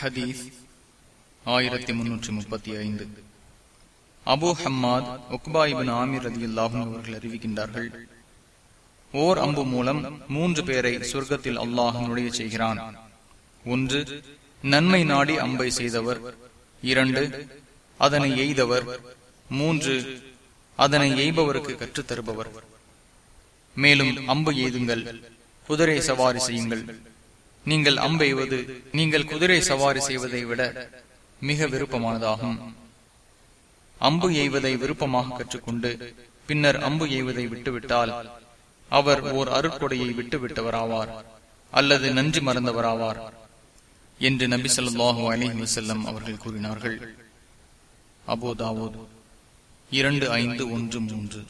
ஹதீஸ் ஆயிரத்தி முன்னூற்றி முப்பத்தி ஐந்து. அபு ஹம்மாத் ஒக்பாயிபின் ஆமீர் அலி அல்லாஹும் அவர்கள் அறிவிக்கின்றார்கள் ஓர் அம்பு மூலம் மூன்று பேரை சொர்க்கத்தில் அல்லாஹ் நுழைய செய்கிறான். ஒன்று நன்மை நாடி அம்பை செய்தவர். இரண்டு அதனை எய்தவர். மூன்று அதனை எய்பவருக்கு கற்றுத்தருபவர். மேலும் அம்பு எய்துங்கள் குதிரை சவாரி செய்யுங்கள். நீங்கள் அம்பெய்வது நீங்கள் குதிரை சவாரி செய்வதை விட மிக விருப்பமானதாகும். அம்பு எய்வதை விருப்பமாக கற்றுக்கொண்டு பின்னர் அம்பு எய்வதை விட்டுவிட்டால் அவர் ஓர் அருட்கொடையை விட்டுவிட்டவராவார் அல்லது நன்றி மறந்தவராவார் என்று நபி சொல்லாஹு அலிஹி வசல்லம் அவர்கள் கூறினார்கள். அபோதாவோ இரண்டு ஐந்து ஒன்று மூன்று.